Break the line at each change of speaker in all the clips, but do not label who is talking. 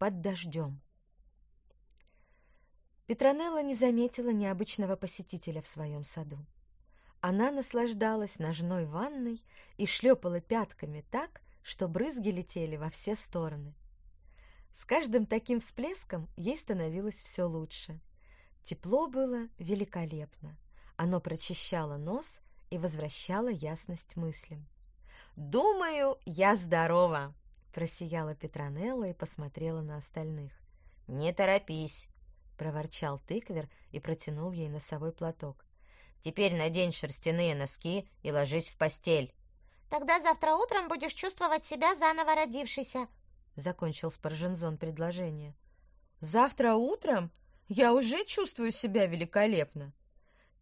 под дождем. Петронелла не заметила необычного посетителя в своем саду. Она наслаждалась ножной ванной и шлепала пятками так, что брызги летели во все стороны. С каждым таким всплеском ей становилось все лучше. Тепло было великолепно. Оно прочищало нос и возвращало ясность мыслям. «Думаю, я здорова!» – просияла Петронелла и посмотрела на остальных.
«Не торопись!»
– проворчал тыквер и протянул ей носовой платок.
«Теперь надень шерстяные носки и ложись в постель».
«Тогда завтра утром будешь чувствовать себя заново родившейся», —
закончил Спаржензон предложение. «Завтра утром я уже чувствую себя великолепно!»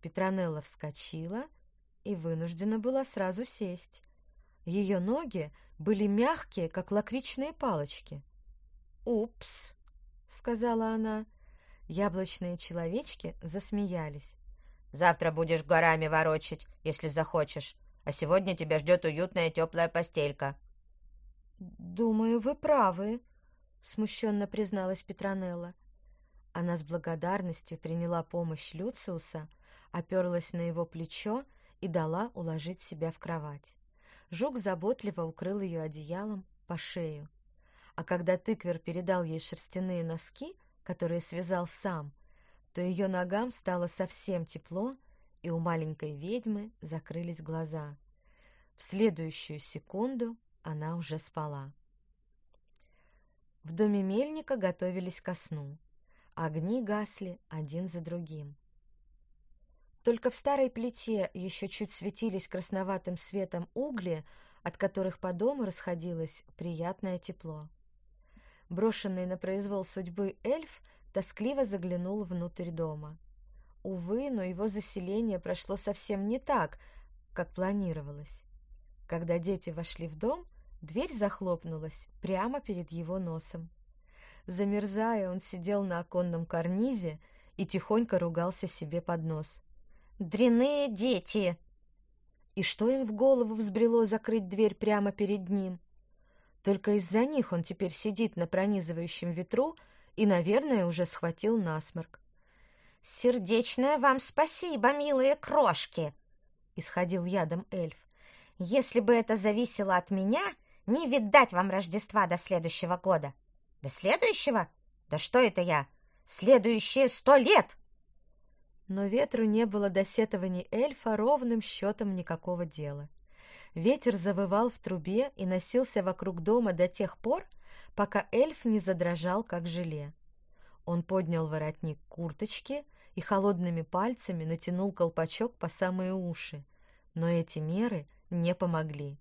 Петронелла вскочила и вынуждена была сразу сесть. Ее ноги были мягкие, как лакричные палочки. «Упс!» — сказала она. Яблочные человечки засмеялись.
«Завтра будешь горами ворочать, если захочешь, а сегодня тебя ждет уютная теплая постелька».
«Думаю, вы правы», — смущенно призналась Петронелла. Она с благодарностью приняла помощь Люциуса, оперлась на его плечо и дала уложить себя в кровать. Жук заботливо укрыл ее одеялом по шею. А когда тыквер передал ей шерстяные носки, которые связал сам, то ее ногам стало совсем тепло, и у маленькой ведьмы закрылись глаза. В следующую секунду она уже спала. В доме мельника готовились ко сну. Огни гасли один за другим. Только в старой плите еще чуть светились красноватым светом угли, от которых по дому расходилось приятное тепло. Брошенный на произвол судьбы эльф тоскливо заглянул внутрь дома. Увы, но его заселение прошло совсем не так, как планировалось. Когда дети вошли в дом, дверь захлопнулась прямо перед его носом. Замерзая, он сидел на оконном карнизе и тихонько ругался себе под нос.
«Дряные дети!»
И что им в голову взбрело закрыть дверь прямо перед ним? Только из-за них он теперь сидит на пронизывающем ветру и, наверное, уже схватил насморк.
«Сердечное вам спасибо, милые крошки!» — исходил ядом эльф. Если бы это зависело от меня, не видать вам Рождества до следующего года. До следующего? Да что это я? Следующие сто лет!»
Но ветру не было до сетований эльфа ровным счетом никакого дела. Ветер завывал в трубе и носился вокруг дома до тех пор, пока эльф не задрожал, как желе. Он поднял воротник курточки и холодными пальцами натянул колпачок по самые уши. Но эти меры — не помогли.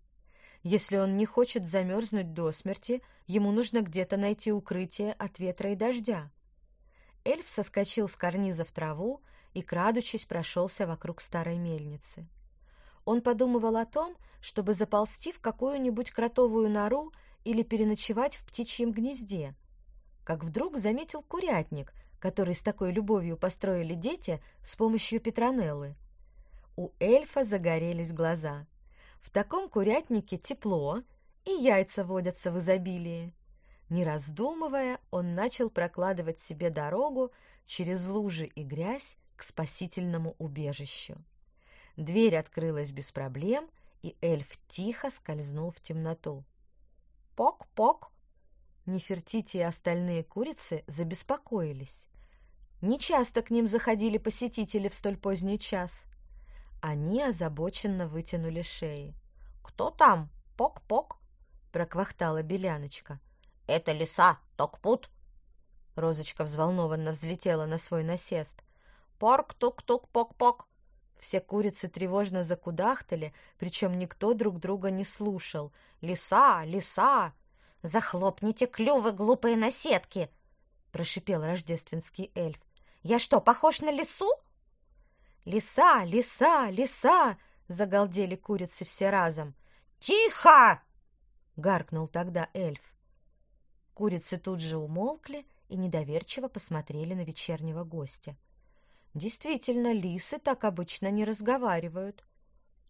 Если он не хочет замерзнуть до смерти, ему нужно где-то найти укрытие от ветра и дождя. Эльф соскочил с карниза в траву и, крадучись, прошелся вокруг старой мельницы. Он подумывал о том, чтобы заползти в какую-нибудь кротовую нору или переночевать в птичьем гнезде, как вдруг заметил курятник, который с такой любовью построили дети с помощью Петронеллы. У эльфа загорелись глаза. В таком курятнике тепло, и яйца водятся в изобилии. Не раздумывая, он начал прокладывать себе дорогу через лужи и грязь к спасительному убежищу. Дверь открылась без проблем, и эльф тихо скользнул в темноту. «Пок-пок!» Нефертити и остальные курицы забеспокоились. Нечасто к ним заходили посетители в столь поздний час. Они озабоченно вытянули шеи.
«Кто там? Пок-пок!»
— проквахтала Беляночка.
«Это лиса, ток-пут!»
Розочка взволнованно взлетела на свой насест.
«Порк-тук-тук-пок-пок!»
Все курицы тревожно закудахтали, причем никто друг друга не слушал.
«Лиса! Лиса!»
«Захлопните клювы, глупые наседки!» — прошипел рождественский эльф. «Я что, похож на лису?»
«Лиса! Лиса! Лиса!» — загалдели курицы все разом.
«Тихо!»
— гаркнул тогда эльф. Курицы тут же умолкли и недоверчиво посмотрели на вечернего гостя. Действительно, лисы так обычно не разговаривают.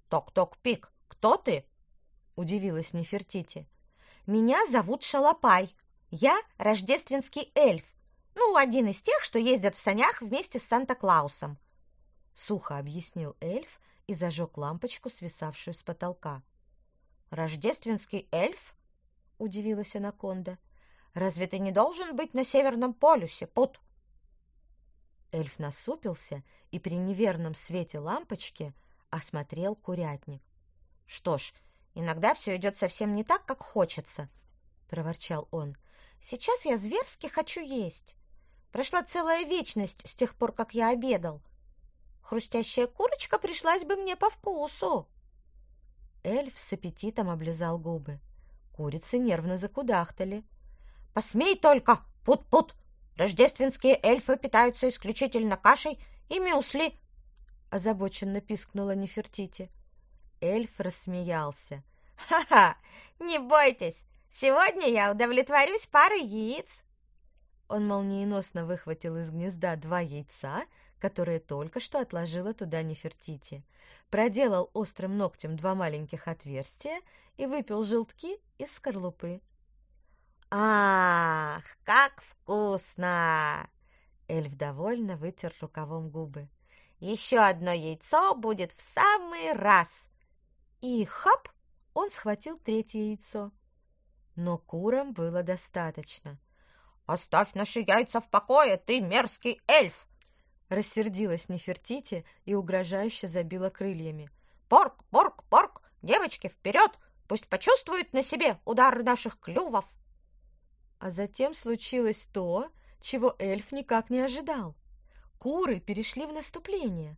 «Ток-ток-пик, кто ты?»
— удивилась Нефертити.
«Меня зовут Шалопай», Я рождественский эльф. Ну, один из тех, что ездят в санях вместе с Санта-Клаусом.
Сухо объяснил эльф и зажег лампочку, свисавшую с потолка.
«Рождественский эльф?» — удивилась анаконда. «Разве ты не должен быть на Северном полюсе, Пут?»
Эльф насупился и при неверном свете лампочки осмотрел курятник.
«Что ж, иногда все идет совсем не так, как хочется», — проворчал он. «Сейчас я зверски хочу есть. Прошла целая вечность с тех пор, как я обедал. Хрустящая курочка пришлась бы мне по вкусу».
Эльф с аппетитом облизал губы. Курицы нервно закудахтали.
«Посмей только! Пут-пут! Рождественские эльфы питаются исключительно кашей и мюсли!»
Озабоченно пискнула Нефертити. Эльф рассмеялся.
«Ха-ха! Не бойтесь! Сегодня я удовлетворюсь парой яиц!»
Он молниеносно выхватил из гнезда два яйца, которые только что отложила туда Нефертити, проделал острым ногтем два маленьких отверстия и выпил желтки из скорлупы.
«Ах, как вкусно!»
Эльф довольно вытер рукавом губы.
«Еще одно яйцо будет в самый раз!»
И хап! Он схватил третье яйцо. Но курам было достаточно.
«Оставь наши яйца в покое, ты мерзкий эльф!»
Рассердилась Нефертити и угрожающе забила крыльями.
«Порк, порк, порк! Девочки, вперед! Пусть почувствуют на себе удар наших клювов!»
А затем случилось то, чего эльф никак не ожидал. Куры перешли в наступление.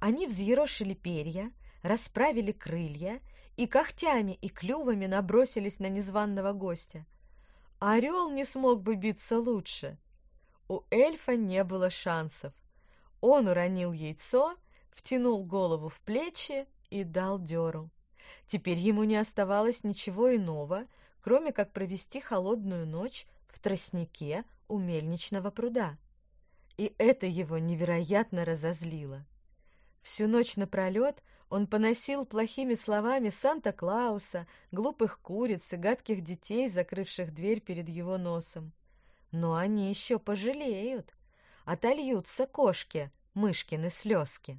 Они взъерошили перья, расправили крылья и когтями и клювами набросились на незваного гостя. Орел не смог бы биться лучше. У эльфа не было шансов. Он уронил яйцо, втянул голову в плечи и дал дёру. Теперь ему не оставалось ничего иного, кроме как провести холодную ночь в тростнике у мельничного пруда. И это его невероятно разозлило. Всю ночь напролет он поносил плохими словами Санта-Клауса, глупых куриц и гадких детей, закрывших дверь перед его носом. Но они еще пожалеют, отольются кошки, мышкины слезки.